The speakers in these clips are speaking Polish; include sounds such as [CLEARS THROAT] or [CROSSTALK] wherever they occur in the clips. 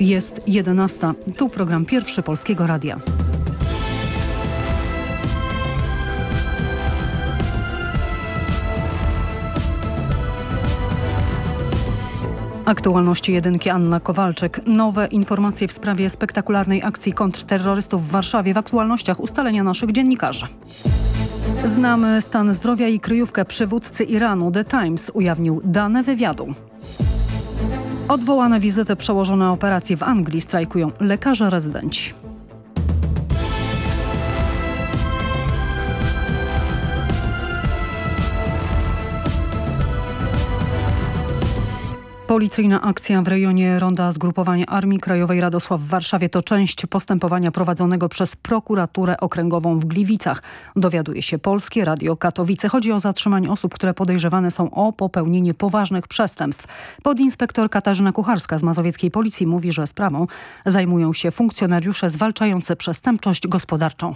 Jest 11. Tu program pierwszy Polskiego Radia. Aktualności jedynki Anna Kowalczyk. Nowe informacje w sprawie spektakularnej akcji kontrterrorystów w Warszawie w aktualnościach ustalenia naszych dziennikarzy. Znamy stan zdrowia i kryjówkę przywódcy Iranu. The Times ujawnił dane wywiadu. Odwołane wizyty przełożone operacji w Anglii strajkują lekarze rezydenci. Policyjna akcja w rejonie Ronda Zgrupowania Armii Krajowej Radosław w Warszawie to część postępowania prowadzonego przez prokuraturę okręgową w Gliwicach. Dowiaduje się Polskie Radio Katowice. Chodzi o zatrzymanie osób, które podejrzewane są o popełnienie poważnych przestępstw. Podinspektor Katarzyna Kucharska z Mazowieckiej Policji mówi, że sprawą zajmują się funkcjonariusze zwalczający przestępczość gospodarczą.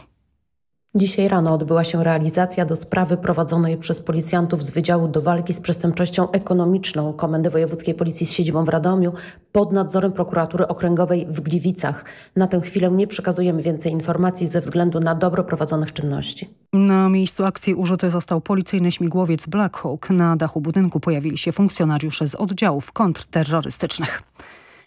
Dzisiaj rano odbyła się realizacja do sprawy prowadzonej przez policjantów z Wydziału do Walki z Przestępczością Ekonomiczną Komendy Wojewódzkiej Policji z siedzibą w Radomiu pod nadzorem Prokuratury Okręgowej w Gliwicach. Na tę chwilę nie przekazujemy więcej informacji ze względu na dobro prowadzonych czynności. Na miejscu akcji użyty został policyjny śmigłowiec Black Hawk. Na dachu budynku pojawili się funkcjonariusze z oddziałów kontrterrorystycznych.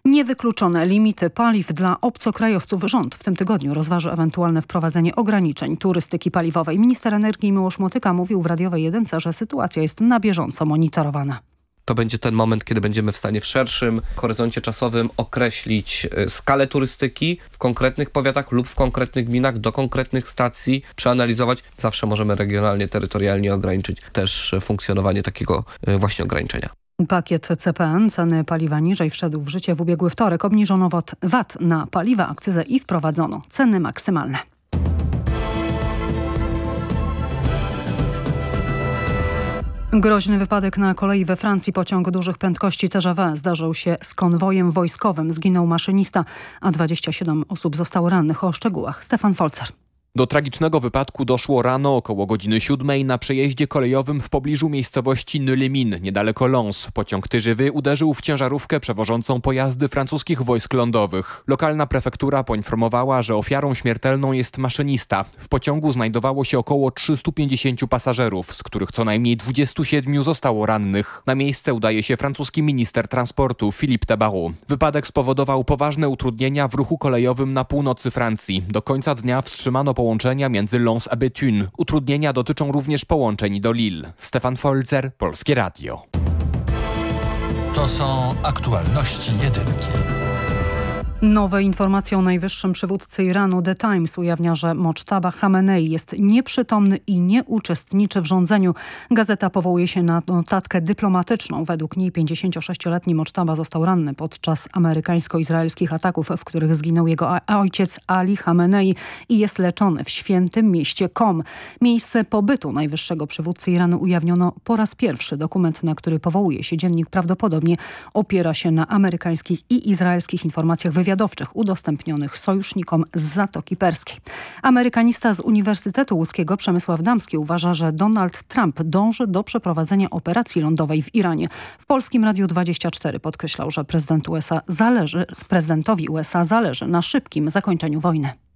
Niewykluczone limity paliw dla obcokrajowców rząd w tym tygodniu rozważy ewentualne wprowadzenie ograniczeń turystyki paliwowej. Minister energii Miłosz Motyka mówił w radiowej jedynce, że sytuacja jest na bieżąco monitorowana to będzie ten moment, kiedy będziemy w stanie w szerszym horyzoncie czasowym określić y, skalę turystyki w konkretnych powiatach lub w konkretnych gminach, do konkretnych stacji, przeanalizować. Zawsze możemy regionalnie, terytorialnie ograniczyć też funkcjonowanie takiego y, właśnie ograniczenia. Pakiet CPN, ceny paliwa niżej wszedł w życie w ubiegły wtorek. Obniżono VAT na paliwa, akcyzę i wprowadzono ceny maksymalne. Groźny wypadek na kolei we Francji. Pociąg dużych prędkości TGV zdarzył się z konwojem wojskowym. Zginął maszynista, a 27 osób zostało rannych. O szczegółach Stefan Folzer. Do tragicznego wypadku doszło rano około godziny siódmej na przejeździe kolejowym w pobliżu miejscowości Neulemin, niedaleko Lons. Pociąg tyżywy uderzył w ciężarówkę przewożącą pojazdy francuskich wojsk lądowych. Lokalna prefektura poinformowała, że ofiarą śmiertelną jest maszynista. W pociągu znajdowało się około 350 pasażerów, z których co najmniej 27 zostało rannych. Na miejsce udaje się francuski minister transportu Philippe Tabarot. Wypadek spowodował poważne utrudnienia w ruchu kolejowym na północy Francji. Do końca dnia wstrzymano połączenie połączenia między Lons a Bethune. Utrudnienia dotyczą również połączeń do Lille. Stefan Folzer, Polskie Radio. To są aktualności jedynki. Nowe informacje o najwyższym przywódcy Iranu The Times ujawnia, że Mocztaba Hamenei jest nieprzytomny i nie uczestniczy w rządzeniu. Gazeta powołuje się na notatkę dyplomatyczną. Według niej 56-letni Mocztaba został ranny podczas amerykańsko-izraelskich ataków, w których zginął jego ojciec Ali Hamenei i jest leczony w świętym mieście Kom. Miejsce pobytu najwyższego przywódcy Iranu ujawniono po raz pierwszy. Dokument, na który powołuje się dziennik prawdopodobnie opiera się na amerykańskich i izraelskich informacjach wywiadowczych wywiadowczych udostępnionych sojusznikom z Zatoki Perskiej. Amerykanista z Uniwersytetu Łódzkiego Przemysław Damski uważa, że Donald Trump dąży do przeprowadzenia operacji lądowej w Iranie. W Polskim Radiu 24 podkreślał, że prezydent USA zależy, prezydentowi USA zależy na szybkim zakończeniu wojny.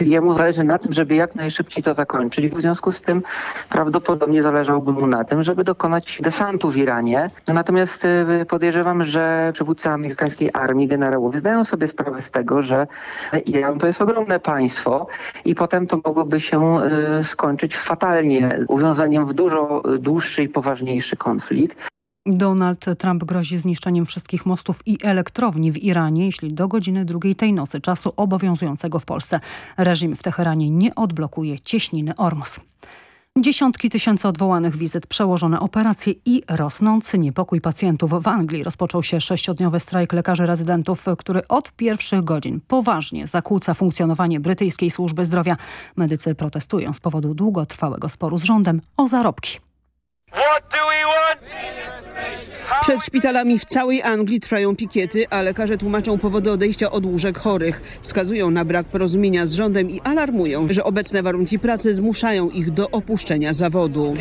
Jemu zależy na tym, żeby jak najszybciej to zakończyć. W związku z tym prawdopodobnie zależałoby mu na tym, żeby dokonać desantu w Iranie. No natomiast y, podejrzewam, że przywódcy amerykańskiej armii, generałowie zdają sobie sprawę z tego, że Iran to jest ogromne państwo i potem to mogłoby się y, skończyć fatalnie, uwiązaniem w dużo dłuższy i poważniejszy konflikt. Donald Trump grozi zniszczeniem wszystkich mostów i elektrowni w Iranie, jeśli do godziny drugiej tej nocy czasu obowiązującego w Polsce reżim w Teheranie nie odblokuje cieśniny Ormus. Dziesiątki tysięcy odwołanych wizyt, przełożone operacje i rosnący niepokój pacjentów. W Anglii rozpoczął się sześciodniowy strajk lekarzy rezydentów, który od pierwszych godzin poważnie zakłóca funkcjonowanie brytyjskiej służby zdrowia. Medycy protestują z powodu długotrwałego sporu z rządem o zarobki. Przed szpitalami w całej Anglii trwają pikiety, a lekarze tłumaczą powody odejścia od łóżek chorych. Wskazują na brak porozumienia z rządem i alarmują, że obecne warunki pracy zmuszają ich do opuszczenia zawodu.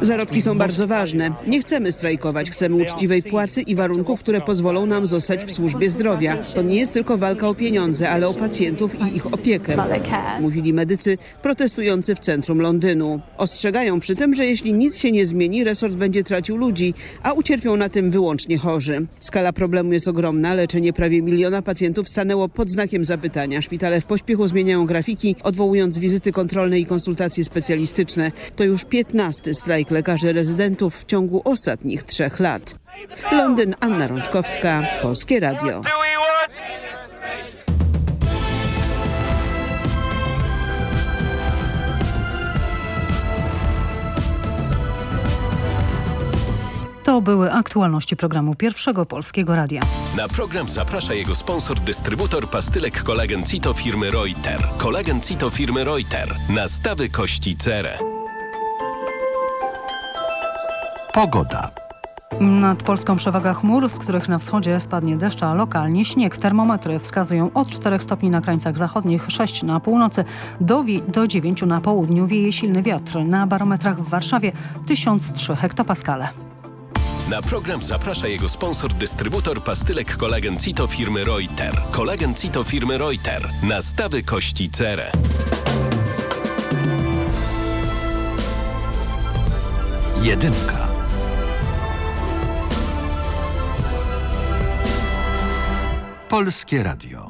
Zarobki są bardzo ważne. Nie chcemy strajkować, chcemy uczciwej płacy i warunków, które pozwolą nam zostać w służbie zdrowia. To nie jest tylko walka o pieniądze, ale o pacjentów i ich opiekę. Mówili medycy protestujący w centrum Londynu. Ostrzegają przy tym, że jeśli nic się nie zmieni, resort będzie tracił ludzi, a ucierpią na tym wyłącznie chorzy. Skala problemu jest ogromna. Leczenie prawie miliona pacjentów stanęło pod znakiem zapytania. Szpitale w pośpiechu zmieniają grafiki, odwołując wizyty kontrolne i konsultacje specjalistyczne. To już 15 strajk lekarzy rezydentów w ciągu ostatnich trzech lat. Londyn, Anna Rączkowska, Polskie Radio. To były aktualności programu Pierwszego Polskiego Radia. Na program zaprasza jego sponsor, dystrybutor pastylek kolagen Cito firmy Reuter. Kolagen Cito firmy Reuter. Nastawy kości cerę. Pogoda. Nad Polską przewaga chmur, z których na wschodzie spadnie deszcz, a lokalnie śnieg. Termometry wskazują od 4 stopni na krańcach zachodnich, 6 na północy, do, do 9 na południu. Wieje silny wiatr. Na barometrach w Warszawie 1003 hektopaskale. Na program zaprasza jego sponsor, dystrybutor pastylek kolagen Cito firmy Reuter. Kolagen Cito firmy Reuter. Nastawy kości cerę. Jedynka. Polskie Radio.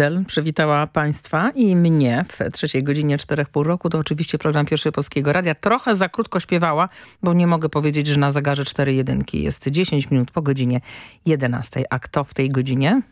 Adel przywitała Państwa i mnie w trzeciej godzinie czterech pół roku. To oczywiście program Pierwszy Polskiego Radia. Trochę za krótko śpiewała, bo nie mogę powiedzieć, że na zegarze cztery jedynki jest 10 minut po godzinie 11. A kto w tej godzinie?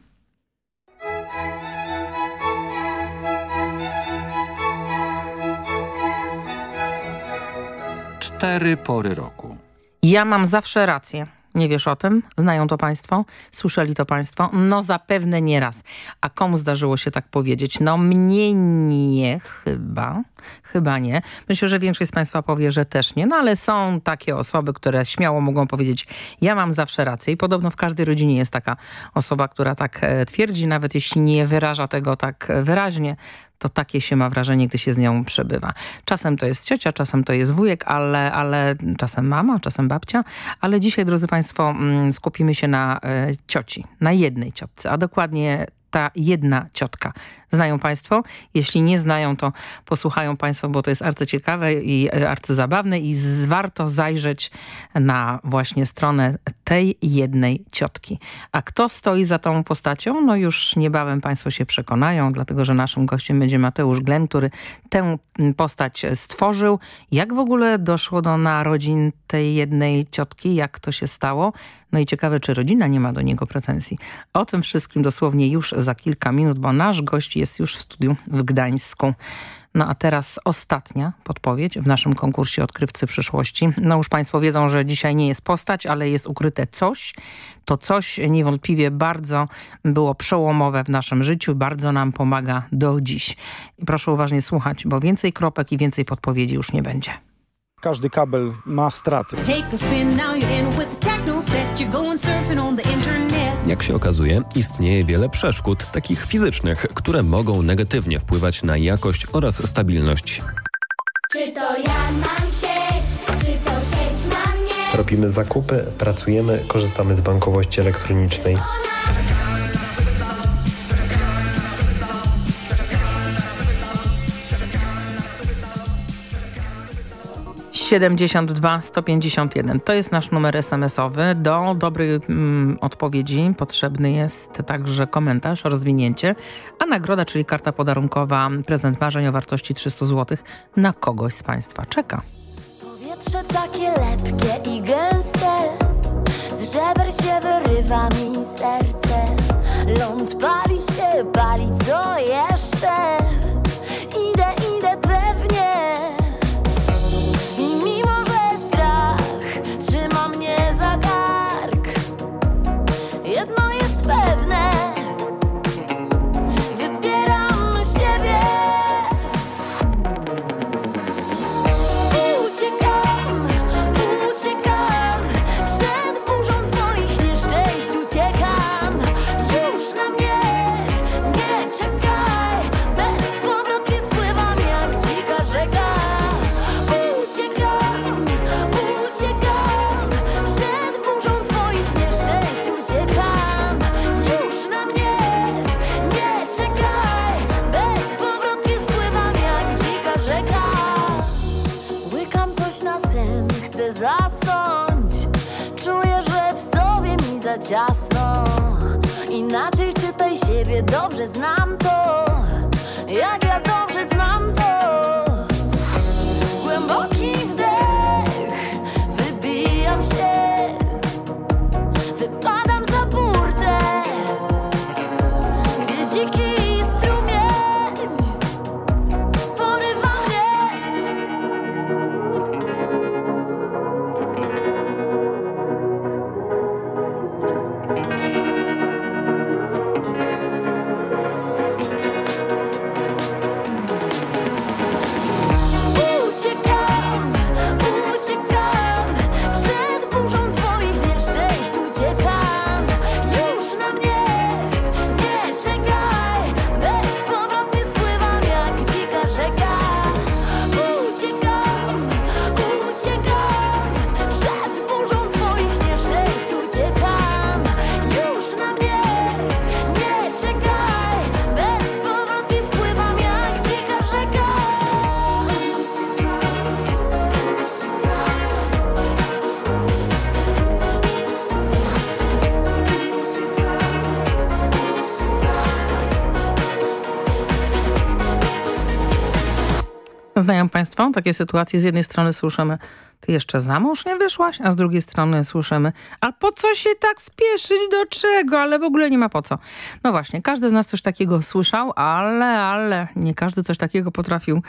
Cztery pory roku. Ja mam zawsze rację. Nie wiesz o tym? Znają to państwo? Słyszeli to państwo? No zapewne nie raz. A komu zdarzyło się tak powiedzieć? No mnie nie chyba. Chyba nie. Myślę, że większość z państwa powie, że też nie. No ale są takie osoby, które śmiało mogą powiedzieć ja mam zawsze rację. I podobno w każdej rodzinie jest taka osoba, która tak e, twierdzi, nawet jeśli nie wyraża tego tak e, wyraźnie, to takie się ma wrażenie, gdy się z nią przebywa. Czasem to jest ciocia, czasem to jest wujek, ale, ale czasem mama, czasem babcia. Ale dzisiaj, drodzy Państwo, mm, skupimy się na e, cioci, na jednej ciotce, a dokładnie ta jedna ciotka. Znają Państwo? Jeśli nie znają, to posłuchają Państwo, bo to jest arcyciekawe i e, arcyzabawne i warto zajrzeć na właśnie stronę tej jednej ciotki. A kto stoi za tą postacią? No już niebawem Państwo się przekonają, dlatego że naszym gościem będzie Mateusz Glen, który tę postać stworzył. Jak w ogóle doszło do narodzin tej jednej ciotki? Jak to się stało? No i ciekawe, czy rodzina nie ma do niego pretensji. O tym wszystkim dosłownie już za kilka minut, bo nasz gość jest już w studiu w Gdańsku. No a teraz ostatnia podpowiedź w naszym konkursie Odkrywcy Przyszłości. No już Państwo wiedzą, że dzisiaj nie jest postać, ale jest ukryte coś. To coś niewątpliwie bardzo było przełomowe w naszym życiu, bardzo nam pomaga do dziś. I proszę uważnie słuchać, bo więcej kropek i więcej podpowiedzi już nie będzie. Każdy kabel ma straty. Jak się okazuje, istnieje wiele przeszkód, takich fizycznych, które mogą negatywnie wpływać na jakość oraz stabilność. Czy to ja mam sieć, czy to sieć ma mnie? Robimy zakupy, pracujemy, korzystamy z bankowości elektronicznej. 72 151. To jest nasz numer SMS-owy. Do dobrej mm, odpowiedzi potrzebny jest także komentarz, rozwinięcie, a nagroda, czyli karta podarunkowa, prezent marzeń o wartości 300 zł na kogoś z Państwa czeka. Powietrze takie lepkie i gęste, z żeber się wyrywa mi serce. Ląd pali się, pali co jeszcze? Ciasno Inaczej czytaj siebie, dobrze znam to Znają Państwo takie sytuacje? Z jednej strony słyszymy, ty jeszcze za mąż nie wyszłaś, a z drugiej strony słyszymy, a po co się tak spieszyć, do czego, ale w ogóle nie ma po co. No właśnie, każdy z nas coś takiego słyszał, ale, ale nie każdy coś takiego potrafił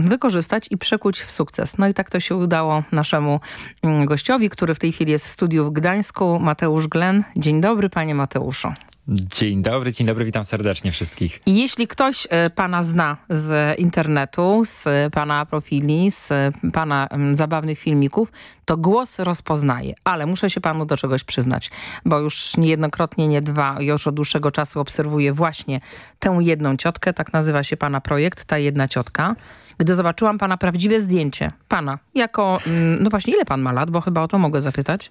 wykorzystać i przekuć w sukces. No i tak to się udało naszemu mm, gościowi, który w tej chwili jest w studiu w Gdańsku, Mateusz Glen. Dzień dobry, panie Mateuszu. Dzień dobry, dzień dobry, witam serdecznie wszystkich. Jeśli ktoś e, pana zna z internetu, z pana profili, z pana zabawnych filmików, to głos rozpoznaje. Ale muszę się panu do czegoś przyznać, bo już niejednokrotnie, nie dwa, już od dłuższego czasu obserwuję właśnie tę jedną ciotkę, tak nazywa się pana projekt, ta jedna ciotka. Gdy zobaczyłam pana prawdziwe zdjęcie, pana, jako, mm, no właśnie ile pan ma lat, bo chyba o to mogę zapytać.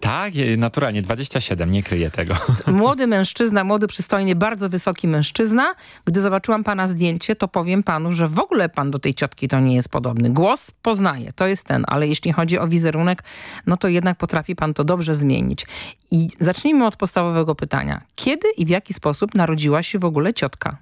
Tak, naturalnie, 27, nie kryję tego. [LAUGHS] Młody mężczyzna, młody, przystojny, bardzo wysoki mężczyzna. Gdy zobaczyłam pana zdjęcie, to powiem panu, że w ogóle pan do tej ciotki to nie jest podobny. Głos poznaje, to jest ten, ale jeśli chodzi o wizerunek, no to jednak potrafi pan to dobrze zmienić. I zacznijmy od podstawowego pytania. Kiedy i w jaki sposób narodziła się w ogóle ciotka?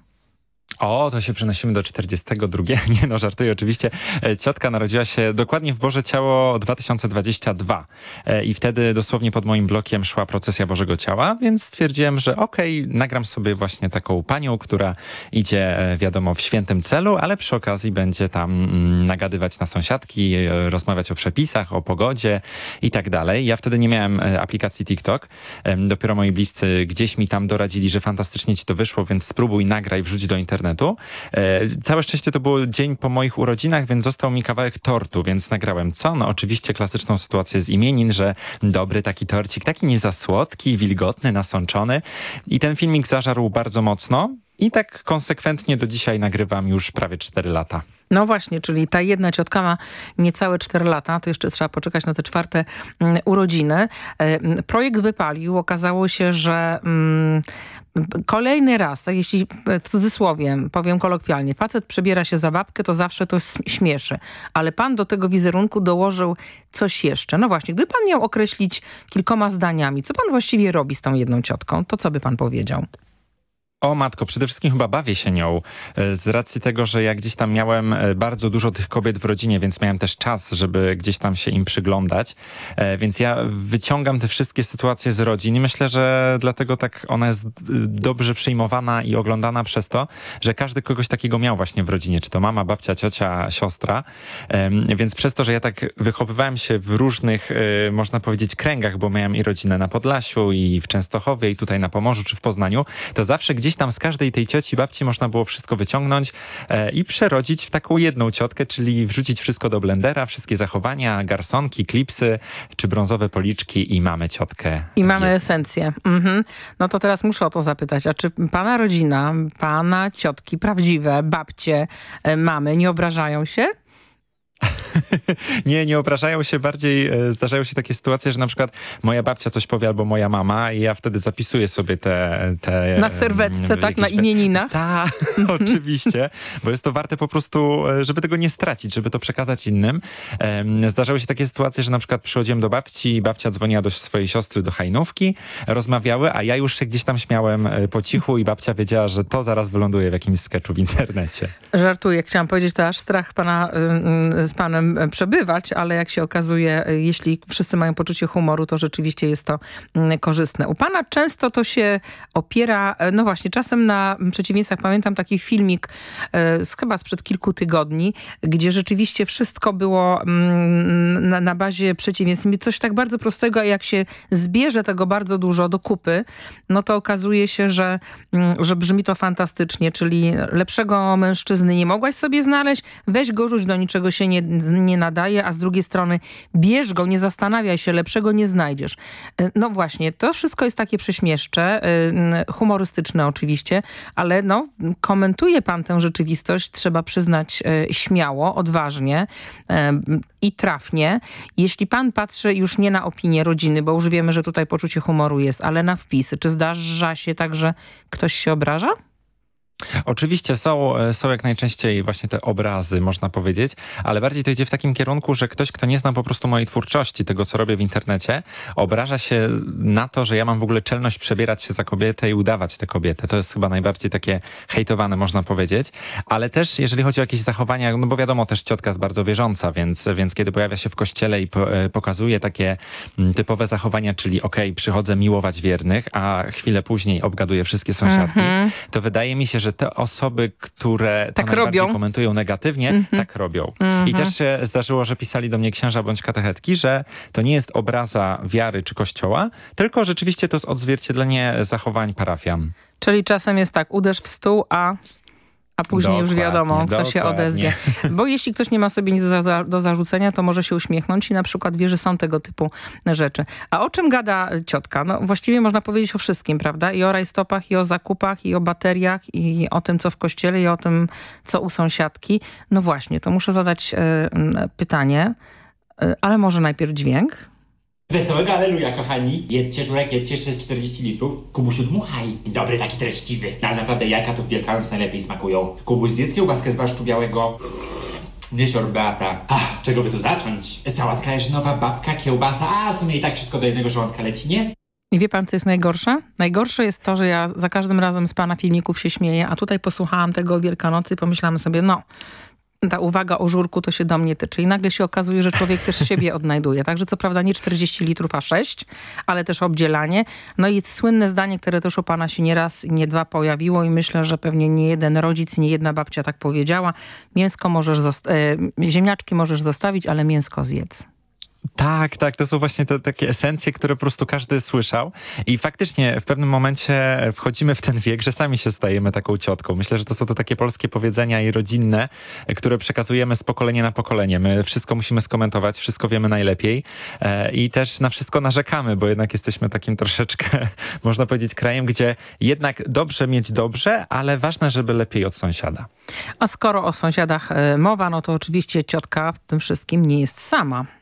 O, to się przenosimy do 42. [LAUGHS] Nie no, żartuję oczywiście. E, ciotka narodziła się dokładnie w Boże Ciało 2022 e, i wtedy dosłownie pod moim blokiem szła procesja Bożego Ciała, więc stwierdziłem, że okej, okay, nagram sobie właśnie taką panią, która idzie e, wiadomo w świętym celu, ale przy okazji będzie tam mm, nagadywać na sąsiadki, rozmawiać o przepisach, o pogodzie i tak dalej. Ja wtedy nie miałem aplikacji TikTok. Dopiero moi bliscy gdzieś mi tam doradzili, że fantastycznie ci to wyszło, więc spróbuj, nagraj, wrzuć do internetu internetu. E, całe szczęście to było dzień po moich urodzinach, więc został mi kawałek tortu, więc nagrałem co? No oczywiście klasyczną sytuację z imienin, że dobry taki torcik, taki nie za słodki, wilgotny, nasączony. I ten filmik zażarł bardzo mocno. I tak konsekwentnie do dzisiaj nagrywam już prawie 4 lata. No właśnie, czyli ta jedna ciotka ma niecałe 4 lata, to jeszcze trzeba poczekać na te czwarte mm, urodziny. E, projekt wypalił, okazało się, że mm, kolejny raz, tak jeśli w cudzysłowie powiem kolokwialnie, facet przebiera się za babkę, to zawsze to śmieszy. Ale pan do tego wizerunku dołożył coś jeszcze. No właśnie, gdyby pan miał określić kilkoma zdaniami, co pan właściwie robi z tą jedną ciotką, to co by pan powiedział? O matko, przede wszystkim chyba bawię się nią e, z racji tego, że ja gdzieś tam miałem e, bardzo dużo tych kobiet w rodzinie, więc miałem też czas, żeby gdzieś tam się im przyglądać. E, więc ja wyciągam te wszystkie sytuacje z rodzin i myślę, że dlatego tak ona jest dobrze przyjmowana i oglądana przez to, że każdy kogoś takiego miał właśnie w rodzinie, czy to mama, babcia, ciocia, siostra. Więc przez to, że ja tak wychowywałem się w różnych, można powiedzieć, kręgach, bo miałem i rodzinę na Podlasiu, i w Częstochowie, i tutaj na Pomorzu, czy w Poznaniu, to zawsze gdzieś gdzieś tam z każdej tej cioci, babci można było wszystko wyciągnąć e, i przerodzić w taką jedną ciotkę, czyli wrzucić wszystko do blendera, wszystkie zachowania, garsonki, klipsy czy brązowe policzki i mamy ciotkę. I mamy esencję. Mhm. No to teraz muszę o to zapytać, a czy pana rodzina, pana ciotki, prawdziwe babcie, e, mamy nie obrażają się? [LAUGHS] nie, nie obrażają się, bardziej e, zdarzają się takie sytuacje, że na przykład moja babcia coś powie albo moja mama i ja wtedy zapisuję sobie te... te na serwetce, tak? Na imieninach? Tak, [LAUGHS] oczywiście, bo jest to warte po prostu, e, żeby tego nie stracić, żeby to przekazać innym. Zdarzały się takie sytuacje, że na przykład przychodziłem do babci i babcia dzwoniła do swojej siostry do hajnówki, rozmawiały, a ja już się gdzieś tam śmiałem e, po cichu i babcia wiedziała, że to zaraz wyląduje w jakimś sketchu w internecie. Żartuję, chciałam powiedzieć, to aż strach pana z panem przebywać, ale jak się okazuje, jeśli wszyscy mają poczucie humoru, to rzeczywiście jest to mm, korzystne. U pana często to się opiera, no właśnie, czasem na przeciwieństwach. Pamiętam taki filmik e, z, chyba sprzed kilku tygodni, gdzie rzeczywiście wszystko było mm, na, na bazie przeciwieństw. Coś tak bardzo prostego, a jak się zbierze tego bardzo dużo do kupy, no to okazuje się, że, mm, że brzmi to fantastycznie, czyli lepszego mężczyzny nie mogłaś sobie znaleźć, weź go rzuć, do niczego się nie, nie nadaje, a z drugiej strony bierz go, nie zastanawiaj się, lepszego nie znajdziesz. E, no właśnie, to wszystko jest takie prześmieszcze, e, humorystyczne oczywiście, ale no, komentuje pan tę rzeczywistość, trzeba przyznać e, śmiało, odważnie i trafnie. Jeśli pan patrzy już nie na opinię rodziny, bo już wiemy, że tutaj poczucie humoru jest, ale na wpisy, czy zdarza się tak, że ktoś się obraża? Oczywiście są, e, są jak najczęściej właśnie te obrazy, można powiedzieć, ale bardziej to idzie w takim kierunku, że ktoś, kto nie zna po prostu mojej twórczości, tego co robię w internecie, obraża się na to, że ja mam w ogóle czelność przebierać się za kobietę i udawać tę kobietę. To jest chyba najbardziej takie hejtowane, można powiedzieć. Ale też, jeżeli chodzi o jakieś zachowania, no bo wiadomo, też ciotka jest bardzo wierząca, więc, więc kiedy pojawia się w kościele i po, e, pokazuje takie m, typowe zachowania, czyli okej, okay, przychodzę miłować wiernych, a chwilę później obgaduję wszystkie sąsiadki, Mhm. to wydaje mi się, że te osoby, które Tak robią. komentują negatywnie, Mhm. tak robią. Mhm. I też się zdarzyło, że pisali do mnie księża bądź katechetki, że to nie jest obraza wiary czy kościoła, tylko rzeczywiście to jest odzwierciedlenie zachowań parafian. Czyli czasem jest tak, uderz w stół, a, a później już Dokładnie, wiadomo, kto się odezwie. Bo jeśli ktoś nie ma sobie nic do, za- do zarzucenia, to może się uśmiechnąć i na przykład wie, że są tego typu rzeczy. A o czym gada ciotka? No właściwie można powiedzieć o wszystkim, prawda? I o rajstopach, i o zakupach, i o bateriach, i o tym, co w kościele, i o tym, co u sąsiadki. No właśnie, to muszę zadać e, m, pytanie, e, ale może najpierw dźwięk. Wesołego aleluja, kochani. Jedźcie, żurek, jedźcie, jeszcze jest 40 litrów. Kubusiu, dmuchaj. Dobry, taki treściwy. No, ale naprawdę jajka tu w Wielkanoc najlepiej smakują. Kubuś, zjedz kiełbaskę z barszczu białego. Wiesior Beata. Ach, czego by tu zacząć? Sałatka jarzynowa, babka, kiełbasa, a w sumie i tak wszystko do jednego żołądka leci, nie? I wie pan, co jest najgorsze? Najgorsze jest to, że ja za każdym razem z pana filmików się śmieję, a tutaj posłuchałam tego o Wielkanocy i pomyślałam sobie, no, ta uwaga o żurku to się do mnie tyczy. I nagle się okazuje, że człowiek też siebie [LAUGHS] odnajduje. Także co prawda nie 40 litrów, a 6, ale też obdzielanie. No i słynne zdanie, które też u pana się nie raz i nie dwa pojawiło i myślę, że pewnie nie jeden rodzic, nie jedna babcia tak powiedziała. Mięsko możesz, e, ziemniaczki możesz zostawić, ale mięsko zjedz. Tak, tak, to są właśnie te takie esencje, które po prostu każdy słyszał i faktycznie w pewnym momencie wchodzimy w ten wiek, że sami się stajemy taką ciotką. Myślę, że to są to takie polskie powiedzenia i rodzinne, które przekazujemy z pokolenia na pokolenie. My wszystko musimy skomentować, wszystko wiemy najlepiej e, i też na wszystko narzekamy, bo jednak jesteśmy takim troszeczkę, [LAUGHS] można powiedzieć, krajem, gdzie jednak dobrze mieć dobrze, ale ważne, żeby lepiej od sąsiada. A skoro o sąsiadach e, mowa, no to oczywiście ciotka w tym wszystkim nie jest sama.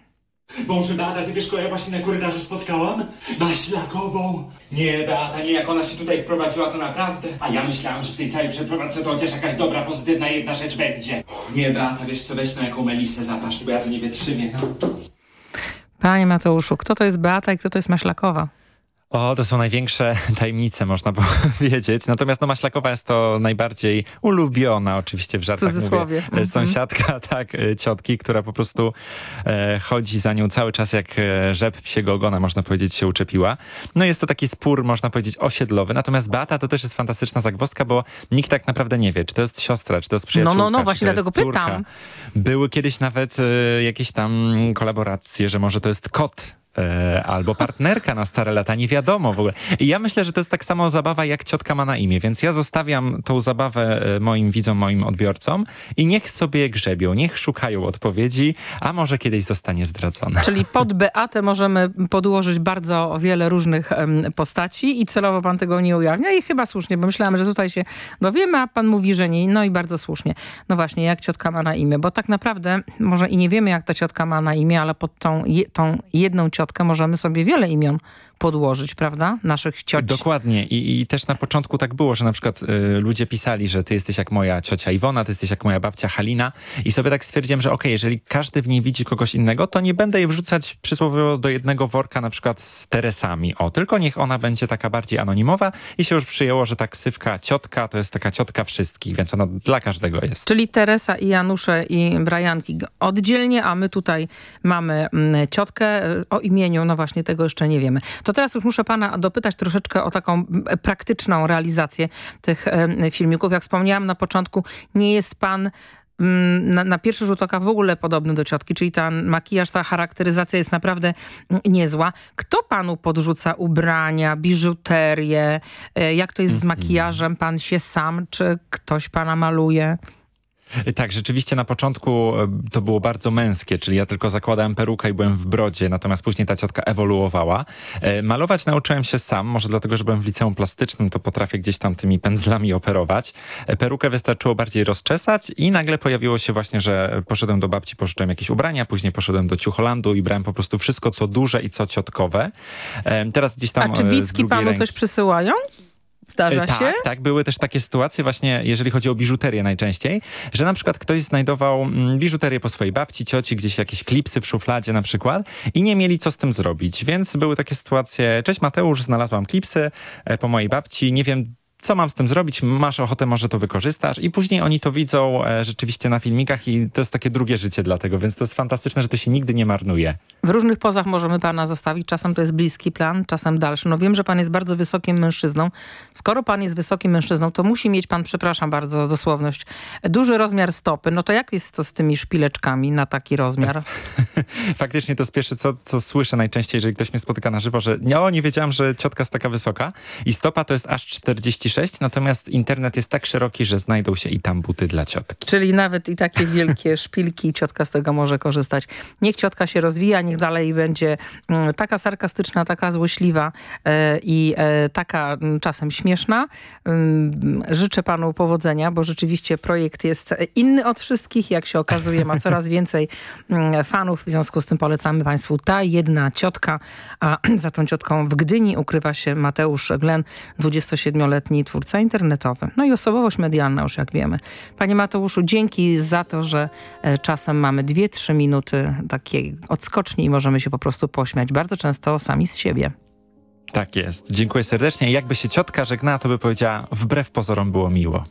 Boże, Beata, ty wiesz, kogo ja właśnie na korytarzu spotkałam? Maślakową. Nie, Beata, nie, jak ona się tutaj wprowadziła, to naprawdę. A ja myślałam, że w tej całej przeprowadzce to chociaż jakaś dobra, pozytywna jedna rzecz będzie. Nie, Beata, wiesz co, weź na jaką melisę zapasz, bo ja to nie wytrzymię. Panie Mateuszu, kto to jest Beata i kto to jest Maślakowa? O, to są największe [LAUGHS] tajemnice, można powiedzieć. [LAUGHS] Natomiast no, Maślakowa jest to najbardziej ulubiona, oczywiście w żartach Cudzysłowie. mówię, Mhm. sąsiadka, [LAUGHS] tak, e, ciotki, która po prostu e, chodzi za nią cały czas jak e, rzep psiego ogona, można powiedzieć, się uczepiła. No jest to taki spór, można powiedzieć, osiedlowy. Natomiast Beata to też jest fantastyczna zagwozdka, bo nikt tak naprawdę nie wie, czy to jest siostra, czy to jest przyjaciółka, No, no, no, właśnie dlatego pytam. Były kiedyś nawet e, jakieś tam kolaboracje, że może to jest kot e, albo partnerka na stare lata, nie wiadomo w ogóle. I ja myślę, że to jest tak samo zabawa, jak ciotka ma na imię, więc ja zostawiam tą zabawę e, moim widzom, moim odbiorcom i niech sobie grzebią, niech szukają odpowiedzi, a może kiedyś zostanie zdradzona. Czyli [LAUGHS] pod Beatę możemy podłożyć bardzo wiele różnych em, postaci i celowo pan tego nie ujawnia i chyba słusznie, bo myślałam, że tutaj się dowiemy, a pan mówi, że nie. No i bardzo słusznie. No właśnie, jak ciotka ma na imię, bo tak naprawdę może i nie wiemy, jak ta ciotka ma na imię, ale pod tą, je, tą jedną ciotkę możemy sobie wiele imion podłożyć, prawda? Naszych cioci. Dokładnie I, i też na początku tak było, że na przykład y, ludzie pisali, że ty jesteś jak moja ciocia Iwona, ty jesteś jak moja babcia Halina i sobie tak stwierdziłem, że okej, jeżeli każdy w niej widzi kogoś innego, to nie będę jej wrzucać przysłowiowo do jednego worka na przykład z Teresami, o, tylko niech ona będzie taka bardziej anonimowa i się już przyjęło, że ta ksywka ciotka to jest taka ciotka wszystkich, więc ona dla każdego jest. Czyli Teresa i Janusze i Brajanki oddzielnie, a my tutaj mamy mm, ciotkę y, o imieniu, no właśnie tego jeszcze nie wiemy. To teraz już muszę pana dopytać troszeczkę o taką praktyczną realizację tych filmików. Jak wspomniałam na początku, nie jest pan mm, na, na pierwszy rzut oka w ogóle podobny do ciotki, czyli ten makijaż, ta charakteryzacja jest naprawdę niezła. Kto panu podrzuca ubrania, biżuterię? E, Jak to jest z makijażem? Pan się sam, czy ktoś pana maluje? Tak, rzeczywiście na początku e, to było bardzo męskie, czyli ja tylko zakładałem perukę i byłem w brodzie, natomiast później ta ciotka ewoluowała. E, Malować nauczyłem się sam, może dlatego, że byłem w liceum plastycznym, to potrafię gdzieś tam tymi pędzlami operować. E, Perukę wystarczyło bardziej rozczesać i nagle pojawiło się właśnie, że poszedłem do babci, pożyczyłem jakieś ubrania, później poszedłem do Ciucholandu i brałem po prostu wszystko, co duże i co ciotkowe. Teraz gdzieś tam A czy Wicki panu ręki- coś przysyłają? Zdarza E, się? Tak, tak. Były też takie sytuacje właśnie, jeżeli chodzi o biżuterię najczęściej, że na przykład ktoś znajdował mm, biżuterię po swojej babci, cioci, gdzieś jakieś klipsy w szufladzie na przykład i nie mieli co z tym zrobić. Więc były takie sytuacje, cześć Mateusz, znalazłam klipsy e, po mojej babci, nie wiem co mam z tym zrobić, masz ochotę, może to wykorzystasz i później oni to widzą e, rzeczywiście na filmikach i to jest takie drugie życie dla tego, więc to jest fantastyczne, że to się nigdy nie marnuje. W różnych pozach możemy pana zostawić. Czasem to jest bliski plan, czasem dalszy. No wiem, że pan jest bardzo wysokim mężczyzną. Skoro pan jest wysokim mężczyzną, to musi mieć pan, przepraszam bardzo, dosłowność, duży rozmiar stopy. No to jak jest to z tymi szpileczkami na taki rozmiar? [LAUGHS] Faktycznie to jest pierwsze, co, co słyszę najczęściej, jeżeli ktoś mnie spotyka na żywo, że no, nie wiedziałam, że ciotka jest taka wysoka i stopa to jest aż 46, natomiast internet jest tak szeroki, że znajdą się i tam buty dla ciotki. Czyli nawet i takie wielkie [LAUGHS] szpilki, ciotka z tego może korzystać. Niech ciotka się rozwija, niech dalej będzie mm, taka sarkastyczna, taka złośliwa e, i e, taka mm, czasem śmieszna. Ym, Życzę panu powodzenia, bo rzeczywiście projekt jest inny od wszystkich. Jak się okazuje, ma coraz [LAUGHS] więcej mm, fanów. W związku z tym polecamy państwu ta jedna ciotka. A [CLEARS THROAT] za tą ciotką w Gdyni ukrywa się Mateusz Glen, 27-letni twórca internetowy. No i osobowość medialna już jak wiemy. Panie Mateuszu, dzięki za to, że e, czasem mamy 2-3 minuty takiej odskoczni i możemy się po prostu pośmiać. Bardzo często sami z siebie. Tak jest. Dziękuję serdecznie. Jakby się ciotka żegnała, to by powiedziała, wbrew pozorom było miło.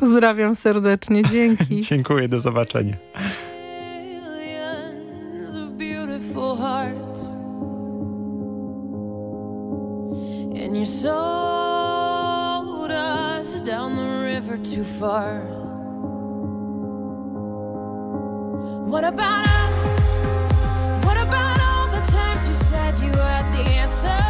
Pozdrawiam serdecznie, dzięki. [LAUGHS] Dziękuję, do zobaczenia. You sold us down the river too far. What about us? What about all the times you said you had the answers?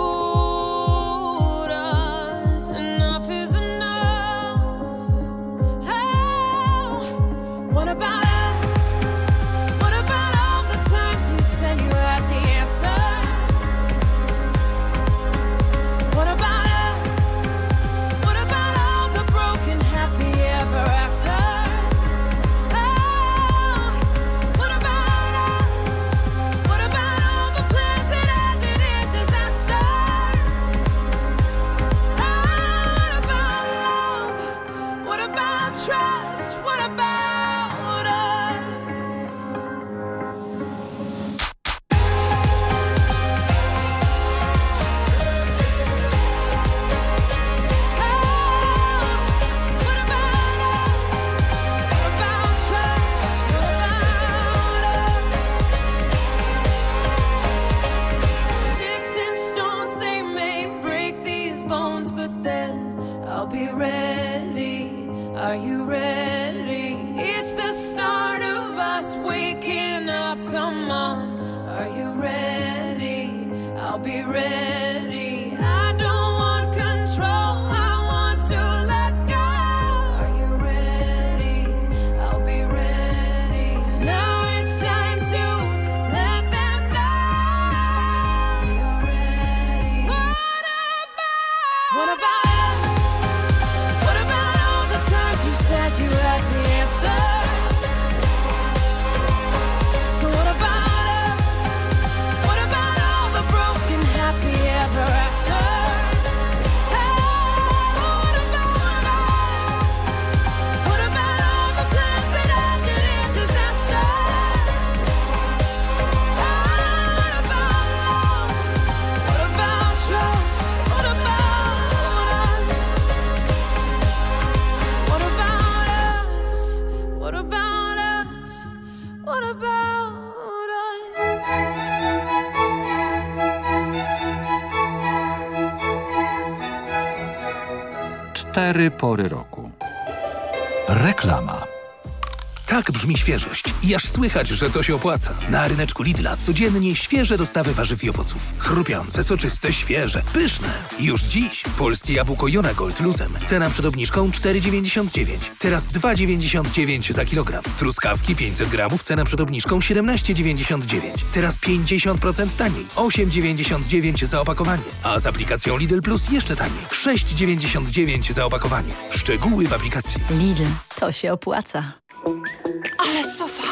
Cztery pory roku. Reklama. Tak brzmi świeżość. Jasz słychać, że to się opłaca. Na ryneczku Lidla codziennie świeże dostawy warzyw i owoców. Chrupiące, soczyste, świeże, pyszne. Już dziś polskie jabłko Jona Gold luzem. Cena przed obniżką 4,99. Teraz 2,99 za kilogram. Truskawki 500 gramów, cena przed obniżką 17,99. Teraz 50% taniej. 8,99 za opakowanie. A z aplikacją Lidl Plus jeszcze taniej. 6,99 za opakowanie. Szczegóły w aplikacji. Lidl, to się opłaca. Ale sofa,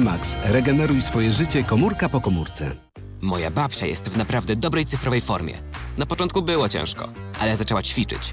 Max. Regeneruj swoje życie komórka po komórce. Moja babcia jest w naprawdę dobrej cyfrowej formie. Na początku było ciężko, ale zaczęła ćwiczyć.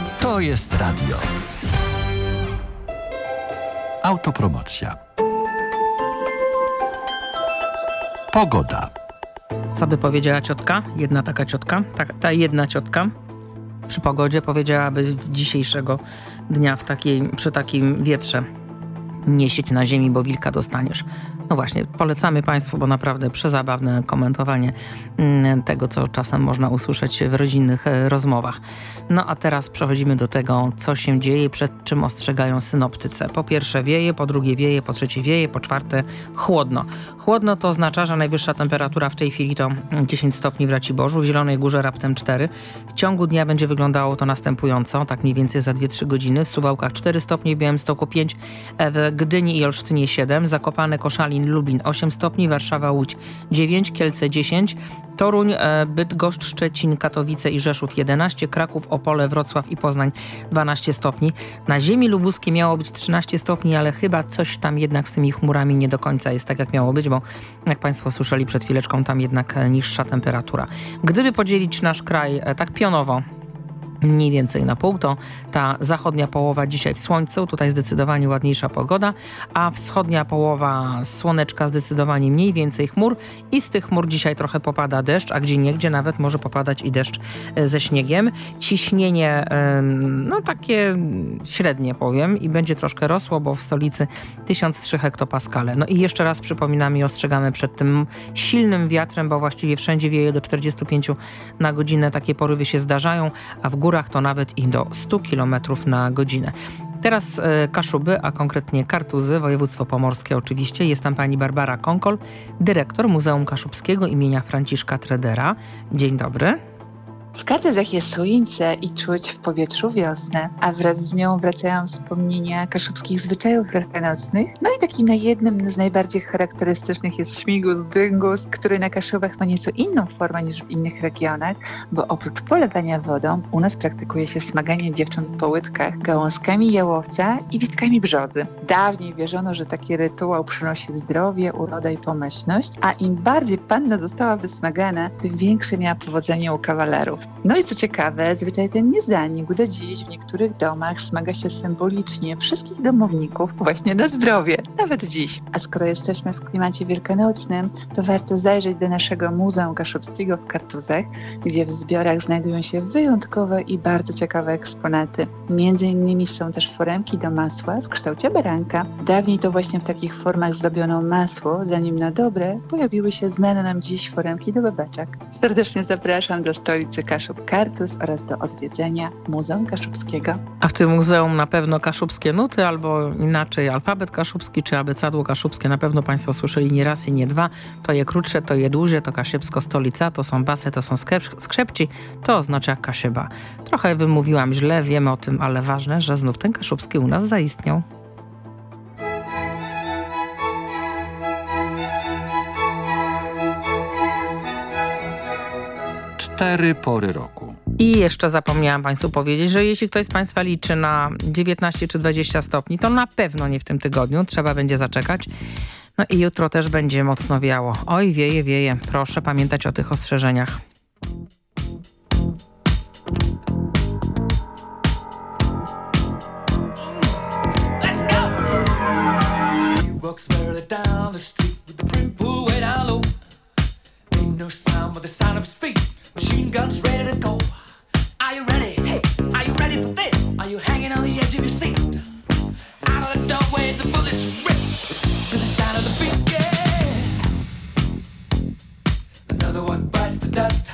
To jest radio. Autopromocja. Pogoda. Co by powiedziała ciotka? Jedna taka ciotka, ta, ta jedna ciotka przy pogodzie powiedziałaby dzisiejszego dnia w takiej, przy takim wietrze. Nie siedź na ziemi, bo wilka dostaniesz. No właśnie, polecamy Państwu, bo naprawdę przezabawne komentowanie mm, tego, co czasem można usłyszeć w rodzinnych e, rozmowach. No a teraz przechodzimy do tego, co się dzieje, przed czym ostrzegają synoptyce. Po pierwsze wieje, po drugie wieje, po trzecie wieje, po czwarte chłodno. Chłodno to oznacza, że najwyższa temperatura w tej chwili to 10 stopni w Raciborzu, w Zielonej Górze raptem 4. W ciągu dnia będzie wyglądało to następująco, tak mniej więcej za 2-3 godziny. W Suwałkach 4 stopnie, w Białymstoku 5, w Gdyni i Olsztynie 7, Zakopane, Koszalin, Lublin 8 stopni, Warszawa, Łódź 9, Kielce 10, Toruń, e, Bydgoszcz, Szczecin, Katowice i Rzeszów 11, Kraków, Opole, Wrocław i Poznań 12 stopni. Na ziemi lubuskiej miało być 13 stopni, ale chyba coś tam jednak z tymi chmurami nie do końca jest tak, jak miało być, bo jak Państwo słyszeli przed chwileczką, tam jednak niższa temperatura. Gdyby podzielić nasz kraj e, tak pionowo mniej więcej na pół. To ta zachodnia połowa dzisiaj w słońcu, tutaj zdecydowanie ładniejsza pogoda, a wschodnia połowa słoneczka zdecydowanie mniej więcej chmur i z tych chmur dzisiaj trochę popada deszcz, a gdzie niegdzie nawet może popadać i deszcz e, ze śniegiem. Ciśnienie no takie średnie powiem i będzie troszkę rosło, bo w stolicy 1003 hektopaskale. No i jeszcze raz przypominamy i ostrzegamy przed tym silnym wiatrem, bo właściwie wszędzie wieje do 45 na godzinę. Takie porywy się zdarzają, a w to nawet i do 100 km na godzinę. Teraz e, Kaszuby, a konkretnie Kartuzy, województwo pomorskie oczywiście. Jest tam pani Barbara Konkol, dyrektor Muzeum Kaszubskiego imienia Franciszka Tredera. Dzień dobry. W Kartezach jest słońce i czuć w powietrzu wiosnę, a wraz z nią wracają wspomnienia kaszubskich zwyczajów wielkanocnych. No i takim na jednym z najbardziej charakterystycznych jest śmigus dyngus, który na Kaszubach ma nieco inną formę niż w innych regionach, bo oprócz polewania wodą u nas praktykuje się smaganie dziewcząt po łydkach gałązkami jałowca i witkami brzozy. Dawniej wierzono, że taki rytuał przynosi zdrowie, urodę i pomyślność, a im bardziej panna została wysmagana, tym większe miała powodzenie u kawalerów. No i co ciekawe, zwyczaj ten nie zanikł. Do dziś w niektórych domach smaga się symbolicznie wszystkich domowników właśnie na zdrowie, nawet dziś. A skoro jesteśmy w klimacie wielkanocnym, to warto zajrzeć do naszego Muzeum Kaszubskiego w Kartuzach, gdzie w zbiorach znajdują się wyjątkowe i bardzo ciekawe eksponaty. Między innymi są też foremki do masła w kształcie baranka. Dawniej to właśnie w takich formach zdobiono masło, zanim na dobre pojawiły się znane nam dziś foremki do bebeczek. Serdecznie zapraszam do stolicy Kaszub Kartus oraz do odwiedzenia Muzeum Kaszubskiego. A w tym muzeum na pewno kaszubskie nuty, albo inaczej alfabet kaszubski, czy abecadło kaszubskie. Na pewno Państwo słyszeli nie raz i nie dwa. To je krótsze, to je dłuższe, to Kaszybsko stolica, to są basy, to są skrzepci, to oznacza Kaszyba. Trochę wymówiłam źle, wiemy o tym, ale ważne, że znów ten kaszubski u nas zaistniał. Cztery pory roku. I jeszcze zapomniałam Państwu powiedzieć, że jeśli ktoś z Państwa liczy na 19 czy 20 stopni, to na pewno nie w tym tygodniu. Trzeba będzie zaczekać. No i jutro też będzie mocno wiało. Oj, wieje, wieje. Proszę pamiętać o tych ostrzeżeniach. no sound but the sound of speed. Machine guns ready to go. Are you ready? Hey, are you ready for this? Are you hanging on the edge of your seat? Out of the doorway, the bullets rip to the sound of the beat. Yeah. Another one bites the dust.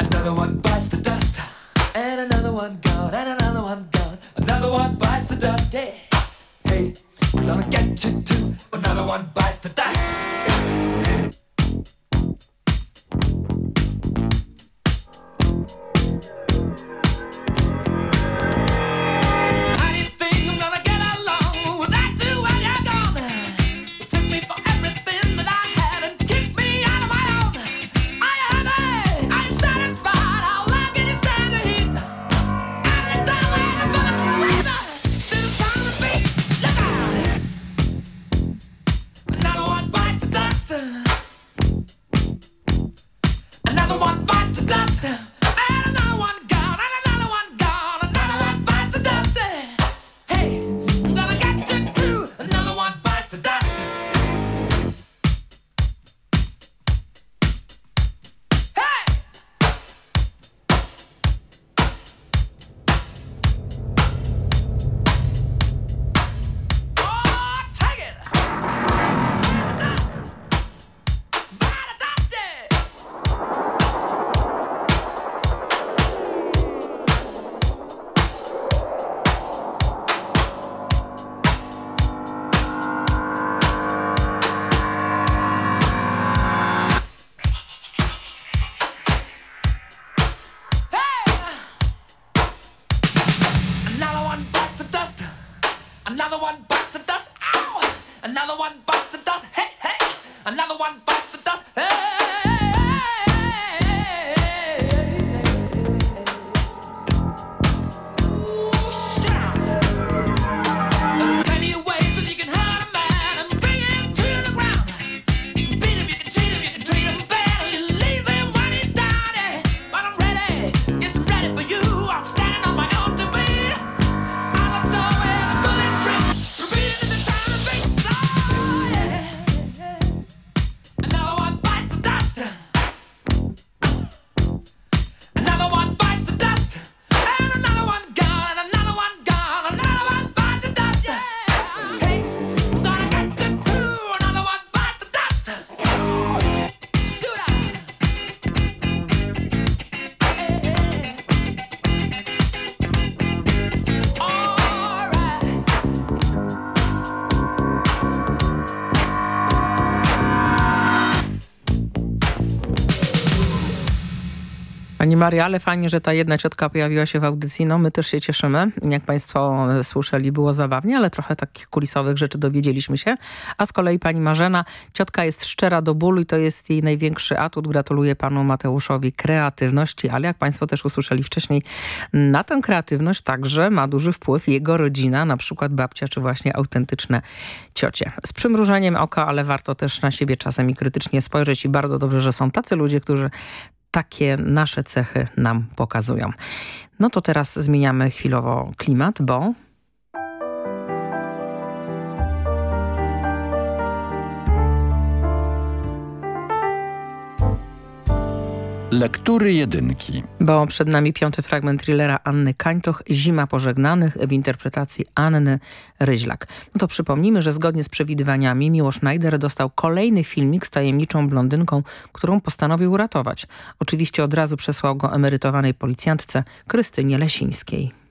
Another one bites the dust. And another one gone. And another one gone. Another one bites the dust. Hey, hey, we're gonna get you too. Another one bites the dust. Pani Maria, ale fajnie, że ta jedna ciotka pojawiła się w audycji. No my też się cieszymy. Jak Państwo słyszeli, było zabawnie, ale trochę takich kulisowych rzeczy dowiedzieliśmy się. A z kolei pani Marzena, ciotka jest szczera do bólu i to jest jej największy atut. Gratuluję panu Mateuszowi kreatywności, ale jak Państwo też usłyszeli wcześniej, na tę kreatywność także ma duży wpływ jego rodzina, na przykład babcia, czy właśnie autentyczne ciocie. Z przymrużeniem oka, ale warto też na siebie czasem i krytycznie spojrzeć i bardzo dobrze, że są tacy ludzie, którzy takie nasze cechy nam pokazują. No to teraz zmieniamy chwilowo klimat, bo Lektury jedynki. Bo przed nami piąty fragment thrillera Anny Kańtoch Zima Pożegnanych w interpretacji Anny Ryźlak. No to przypomnijmy, że zgodnie z przewidywaniami Miłosz Schneider dostał kolejny filmik z tajemniczą blondynką, którą postanowił uratować. Oczywiście od razu przesłał go emerytowanej policjantce Krystynie Lesińskiej.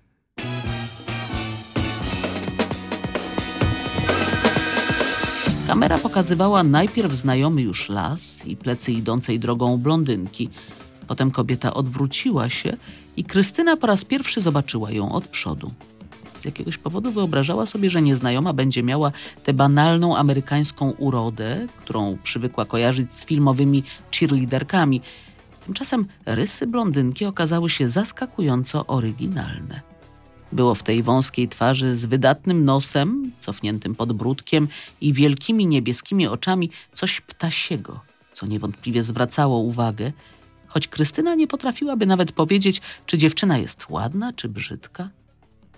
Kamera pokazywała najpierw znajomy już las i plecy idącej drogą blondynki. Potem kobieta odwróciła się i Krystyna po raz pierwszy zobaczyła ją od przodu. Z jakiegoś powodu wyobrażała sobie, że nieznajoma będzie miała tę banalną amerykańską urodę, którą przywykła kojarzyć z filmowymi cheerleaderkami. Tymczasem rysy blondynki okazały się zaskakująco oryginalne. Było w tej wąskiej twarzy z wydatnym nosem, cofniętym podbródkiem i wielkimi niebieskimi oczami coś ptasiego, co niewątpliwie zwracało uwagę, choć Krystyna nie potrafiłaby nawet powiedzieć, czy dziewczyna jest ładna, czy brzydka.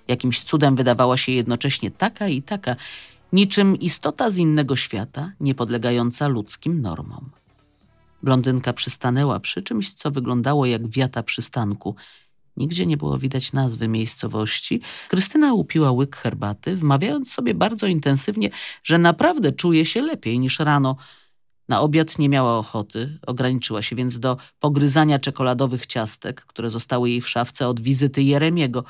Jakimś cudem wydawała się jednocześnie taka i taka, niczym istota z innego świata, niepodlegająca ludzkim normom. Blondynka przystanęła przy czymś, co wyglądało jak wiata przystanku – Nigdzie nie było widać nazwy miejscowości. Krystyna upiła łyk herbaty, wmawiając sobie bardzo intensywnie, że naprawdę czuje się lepiej niż rano. Na obiad nie miała ochoty, ograniczyła się więc do pogryzania czekoladowych ciastek, które zostały jej w szafce od wizyty Jeremiego.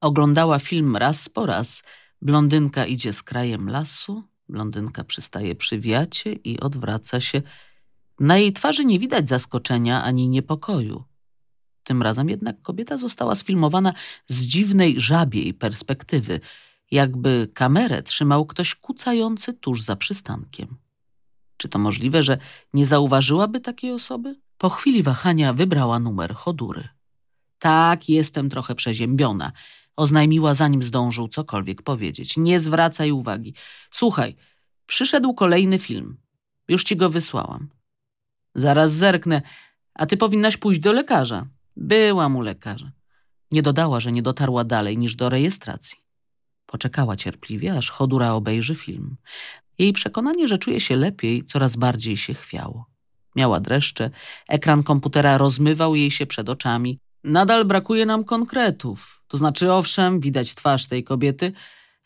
Oglądała film raz po raz. Blondynka idzie z krajem lasu, blondynka przystaje przy wiacie i odwraca się. Na jej twarzy nie widać zaskoczenia ani niepokoju. Tym razem jednak kobieta została sfilmowana z dziwnej, żabiej perspektywy, jakby kamerę trzymał ktoś kucający tuż za przystankiem. Czy to możliwe, że nie zauważyłaby takiej osoby? Po chwili wahania wybrała numer chodury. Tak, jestem trochę przeziębiona, oznajmiła zanim zdążył cokolwiek powiedzieć. Nie zwracaj uwagi. Słuchaj, przyszedł kolejny film. Już ci go wysłałam. Zaraz zerknę, a ty powinnaś pójść do lekarza. Byłam u lekarza. Nie dodała, że nie dotarła dalej niż do rejestracji. Poczekała cierpliwie, aż Chodura obejrzy film. Jej przekonanie, że czuje się lepiej, coraz bardziej się chwiało. Miała dreszcze, ekran komputera rozmywał jej się przed oczami. Nadal brakuje nam konkretów. To znaczy, owszem, widać twarz tej kobiety,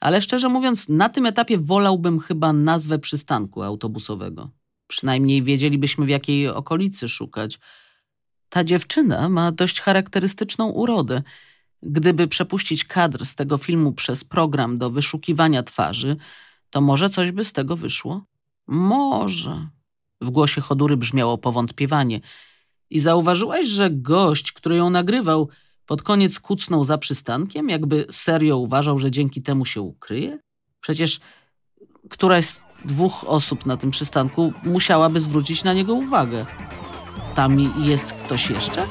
ale szczerze mówiąc, na tym etapie wolałbym chyba nazwę przystanku autobusowego. Przynajmniej wiedzielibyśmy, w jakiej okolicy szukać. Ta dziewczyna ma dość charakterystyczną urodę. Gdyby przepuścić kadr z tego filmu przez program do wyszukiwania twarzy, to może coś by z tego wyszło? Może. W głosie Chodury brzmiało powątpiewanie. I zauważyłaś, że gość, który ją nagrywał, pod koniec kucnął za przystankiem, jakby serio uważał, że dzięki temu się ukryje? Przecież któraś z dwóch osób na tym przystanku musiałaby zwrócić na niego uwagę. Jest ktoś jeszcze?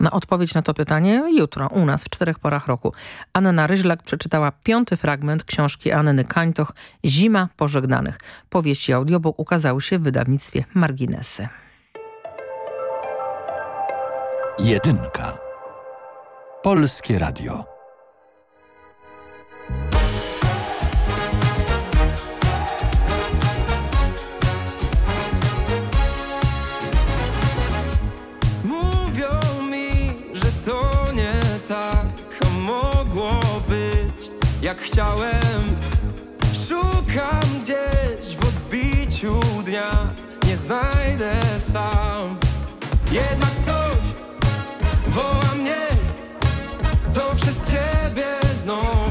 Na odpowiedź na to pytanie jutro u nas w czterech porach roku. Anna Ryźlak przeczytała piąty fragment książki Anny Kańtoch Zima pożegnanych. Powieści audiobook ukazały się w wydawnictwie Marginesy. Jedynka. Polskie Radio. Chciałem. Szukam gdzieś w odbiciu dnia. Nie znajdę sam. Jednak coś woła mnie. To przez ciebie znowu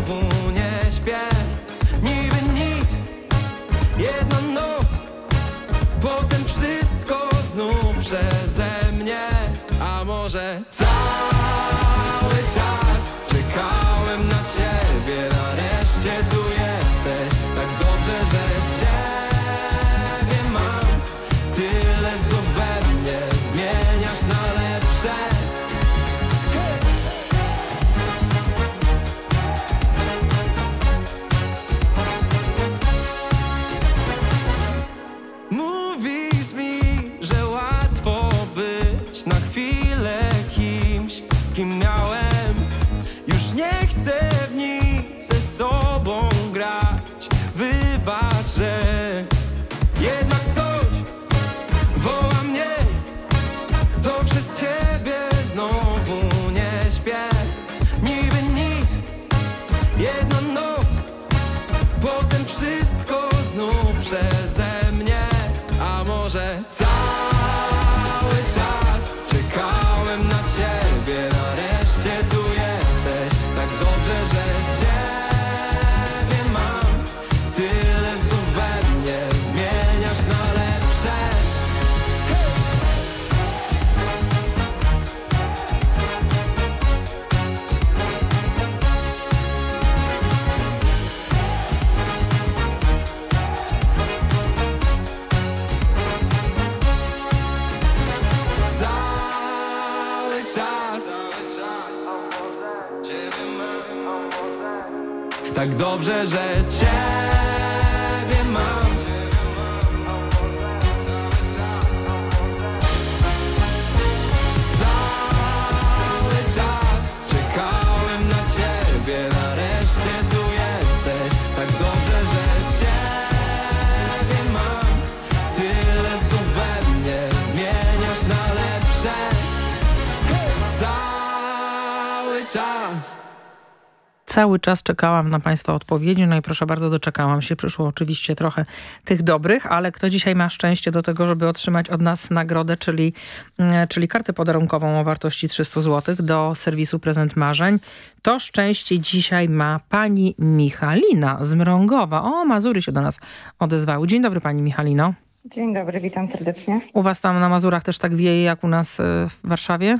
Cały czas czekałam na Państwa odpowiedzi, no i proszę bardzo, doczekałam się. Przyszło oczywiście trochę tych dobrych, ale kto dzisiaj ma szczęście do tego, żeby otrzymać od nas nagrodę, czyli, mm, czyli kartę podarunkową o wartości 300 zł do serwisu Prezent Marzeń, to szczęście dzisiaj ma pani Michalina z Mrągowa. O, Mazury się do nas odezwały. Dzień dobry pani Michalino. Dzień dobry, witam serdecznie. U was tam na Mazurach też tak wieje jak u nas y, w Warszawie?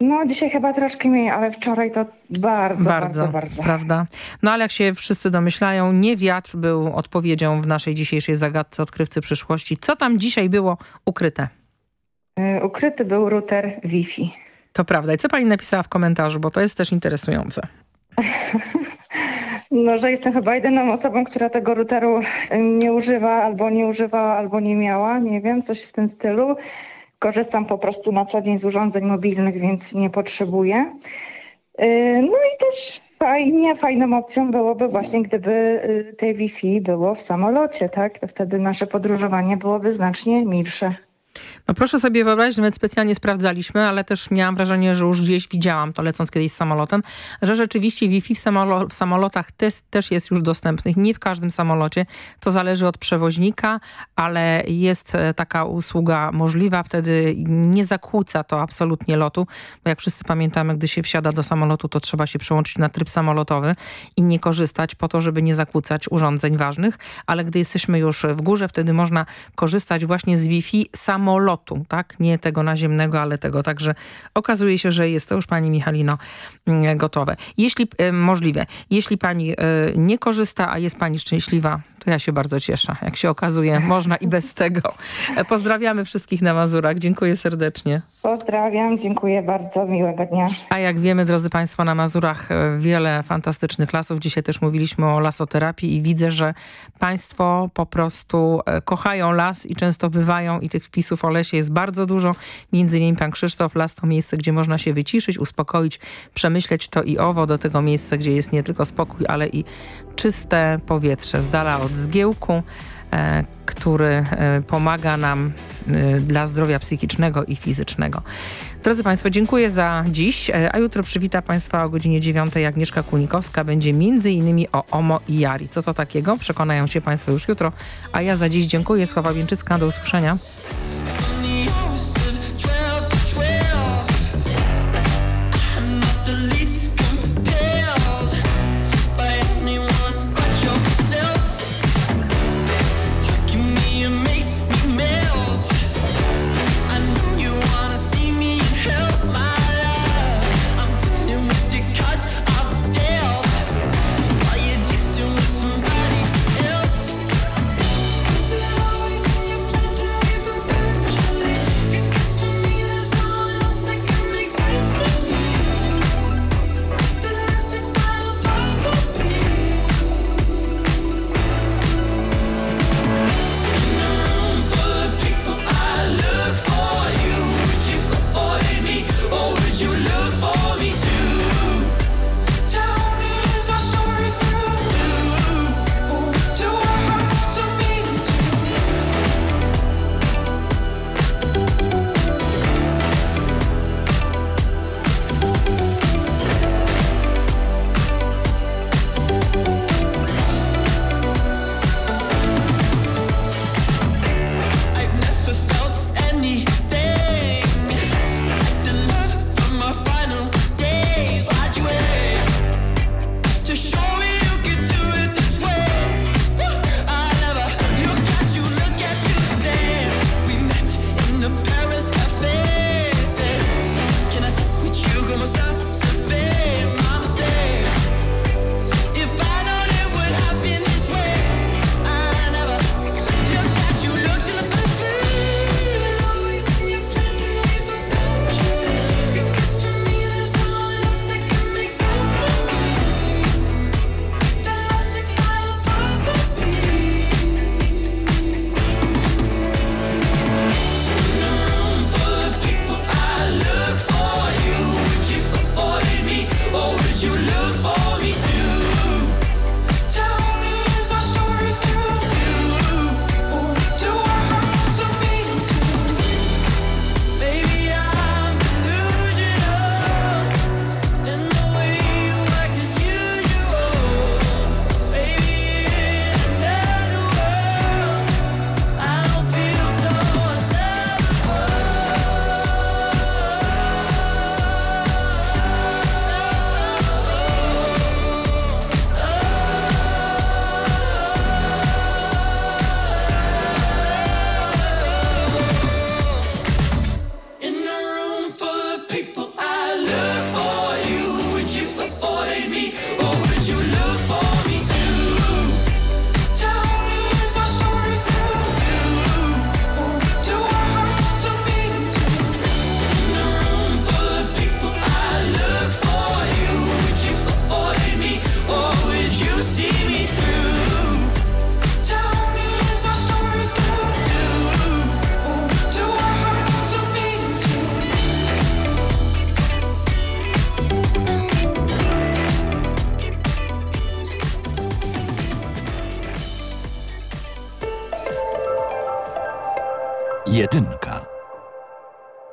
No dzisiaj chyba troszkę mniej, ale wczoraj to bardzo, bardzo, bardzo, bardzo. Prawda? No ale jak się wszyscy domyślają, nie wiatr był odpowiedzią w naszej dzisiejszej zagadce odkrywcy przyszłości. Co tam dzisiaj było ukryte? Yy, ukryty był router Wi-Fi. To prawda. I co pani napisała w komentarzu, bo to jest też interesujące. [LAUGHS] no, że jestem chyba jedyną osobą, która tego routeru nie używa, albo nie używała, albo nie miała. Nie wiem, coś w tym stylu. Korzystam po prostu na co dzień z urządzeń mobilnych, więc nie potrzebuję. Yy, no i też fajnie, fajną opcją byłoby właśnie, gdyby yy, tej Wi-Fi było w samolocie, tak? To wtedy nasze podróżowanie byłoby znacznie milsze. No proszę sobie wyobrazić, nawet specjalnie sprawdzaliśmy, ale też miałam wrażenie, że już gdzieś widziałam to lecąc kiedyś z samolotem, że rzeczywiście Wi-Fi w, samolo w samolotach te też jest już dostępnych. Nie w każdym samolocie. To zależy od przewoźnika, ale jest e, taka usługa możliwa. Wtedy nie zakłóca to absolutnie lotu, bo jak wszyscy pamiętamy, gdy się wsiada do samolotu, to trzeba się przełączyć na tryb samolotowy i nie korzystać po to, żeby nie zakłócać urządzeń ważnych, ale gdy jesteśmy już w górze, wtedy można korzystać właśnie z Wi-Fi samolotu lotu, tak? Nie tego naziemnego, ale tego. Także okazuje się, że jest to już pani Michalino mm, gotowe. Jeśli e, możliwe, jeśli pani e, nie korzysta, a jest pani szczęśliwa, to ja się bardzo cieszę. Jak się okazuje, można i bez tego. E, pozdrawiamy wszystkich na Mazurach. Dziękuję serdecznie. Pozdrawiam, dziękuję bardzo. Miłego dnia. A jak wiemy, drodzy państwo, na Mazurach wiele fantastycznych lasów. Dzisiaj też mówiliśmy o lasoterapii i widzę, że państwo po prostu kochają las i często bywają i tych wpisów o lesie jest bardzo dużo. Między innymi pan Krzysztof Las to miejsce, gdzie można się wyciszyć, uspokoić, przemyśleć to i owo. Do tego miejsca, gdzie jest nie tylko spokój, ale i czyste powietrze z dala od zgiełku. E, który e, pomaga nam e, dla zdrowia psychicznego i fizycznego. Drodzy Państwo, dziękuję za dziś, a jutro przywita Państwa o godzinie 9 Agnieszka Kunikowska. Będzie między innymi o OMO i Jari. Co to takiego? Przekonają się Państwo już jutro, a ja za dziś dziękuję. Sława Wieńczycka, do usłyszenia.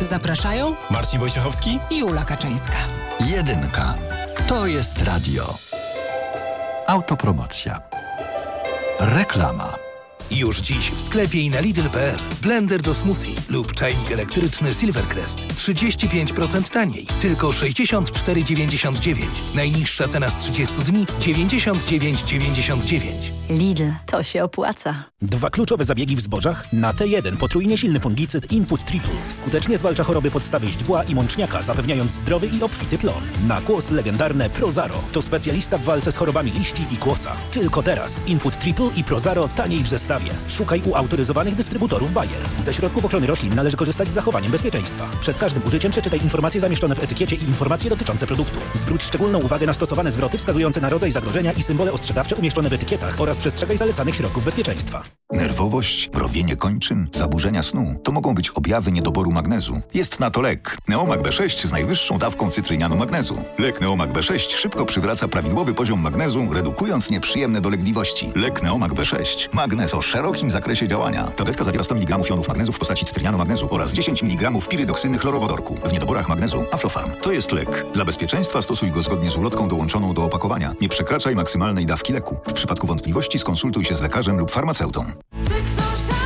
Zapraszają Marcin Wojciechowski i Ula Kaczyńska. Jedynka. To jest radio. Autopromocja. Reklama. Już dziś w sklepie i na Lidl.pl. Blender do smoothie lub czajnik elektryczny Silvercrest. 35% taniej. Tylko 64,99. Najniższa cena z 30 dni 99,99. Lidl, to się opłaca. Dwa kluczowe zabiegi w zbożach? Na T1 potrójnie silny fungicyd Input Triple. Skutecznie zwalcza choroby podstawy źdźbła i mączniaka, zapewniając zdrowy i obfity plon. Na kłos legendarne Prozaro. To specjalista w walce z chorobami liści i kłosa. Tylko teraz Input Triple i Prozaro taniej w zestawie. Szukaj u autoryzowanych dystrybutorów Bayer. Ze środków ochrony roślin należy korzystać z zachowaniem bezpieczeństwa. Przed każdym użyciem przeczytaj informacje zamieszczone w etykiecie i informacje dotyczące produktu. Zwróć szczególną uwagę na stosowane zwroty wskazujące na rodzaj zagrożenia i symbole ostrzegawcze umieszczone w etykietach oraz przestrzegaj zalecanych środków bezpieczeństwa. Nerwowość, mrowienie kończyn, zaburzenia snu to mogą być objawy niedoboru magnezu. Jest na to lek. Neomag B6 z najwyższą dawką cytrynianu magnezu. Lek Neomag B6 szybko przywraca prawidłowy poziom magnezu, redukując nieprzyjemne dolegliwości. Lek Neomag B6. Magnez o szerokim zakresie działania. Tabletka zawiera 100 mg jonów magnezu w postaci cytrynianu magnezu oraz 10 mg pirydoksyny chlorowodorku. W niedoborach magnezu Aflofarm. To jest lek. Dla bezpieczeństwa stosuj go zgodnie z ulotką dołączoną do opakowania. Nie przekraczaj maksymalnej dawki leku. W przypadku wątpliwości skonsultuj się z lekarzem lub farmaceutą.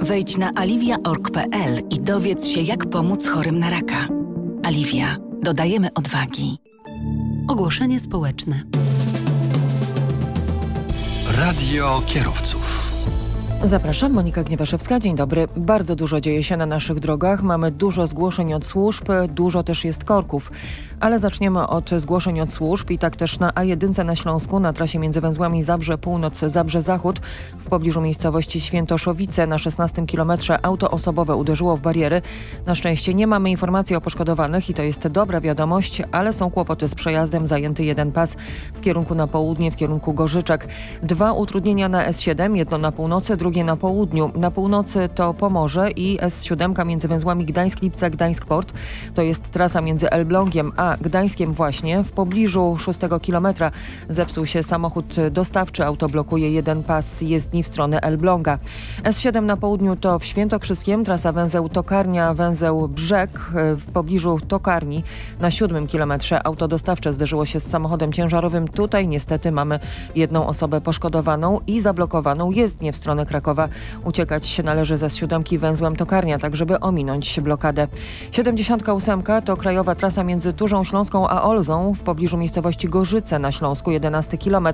Wejdź na aliwia.org.pl i dowiedz się, jak pomóc chorym na raka. Aliwia. Dodajemy odwagi. Ogłoszenie społeczne. Radio kierowców. Zapraszam, Monika Gniewaszewska. Dzień dobry. Bardzo dużo dzieje się na naszych drogach. Mamy dużo zgłoszeń od służb, dużo też jest korków. Ale zaczniemy od zgłoszeń od służb i tak też na A1 na Śląsku, na trasie między węzłami Zabrze Północ, Zabrze Zachód, w pobliżu miejscowości Świętoszowice na 16 kilometrze auto osobowe uderzyło w bariery. Na szczęście nie mamy informacji o poszkodowanych i to jest dobra wiadomość, ale są kłopoty z przejazdem. Zajęty jeden pas w kierunku na południe, w kierunku Gorzyczek. Dwa utrudnienia na S7, jedno na północy, drugie drugie na południu. Na północy to Pomorze i S7 między węzłami Gdańsk-Lipce, Gdańsk-Port. To jest trasa między Elblągiem a Gdańskiem właśnie. W pobliżu 6 kilometra zepsuł się samochód dostawczy. Auto blokuje jeden pas jezdni w stronę Elbląga. S7 na południu to w Świętokrzyskiem. Trasa węzeł Tokarnia, węzeł Brzeg w pobliżu Tokarni. Na 7 kilometrze auto dostawcze zderzyło się z samochodem ciężarowym. Tutaj niestety mamy jedną osobę poszkodowaną i zablokowaną jezdnię w stronę Krakowa. Uciekać się należy ze siódemki węzłem Tokarnia, tak żeby ominąć blokadę. 78 to krajowa trasa między Turzą Śląską a Olzą w pobliżu miejscowości Gorzyce na Śląsku, 11 km.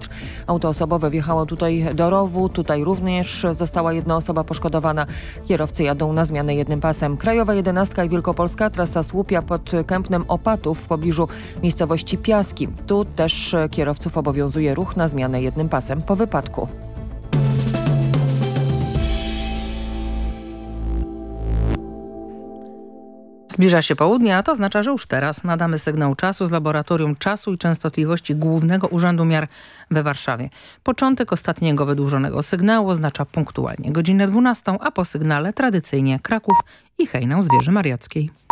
Auto osobowe wjechało tutaj do rowu, tutaj również została jedna osoba poszkodowana. Kierowcy jadą na zmianę jednym pasem. Krajowa 11 i Wielkopolska, trasa Słupia pod Kępnem Opatów w pobliżu miejscowości Piaski. Tu też kierowców obowiązuje ruch na zmianę jednym pasem po wypadku. Zbliża się południe, a to oznacza, że już teraz nadamy sygnał czasu z Laboratorium Czasu i Częstotliwości Głównego Urzędu Miar we Warszawie. Początek ostatniego wydłużonego sygnału oznacza punktualnie godzinę 12, a po sygnale tradycyjnie Kraków i hejnał Zwierzy Mariackiej.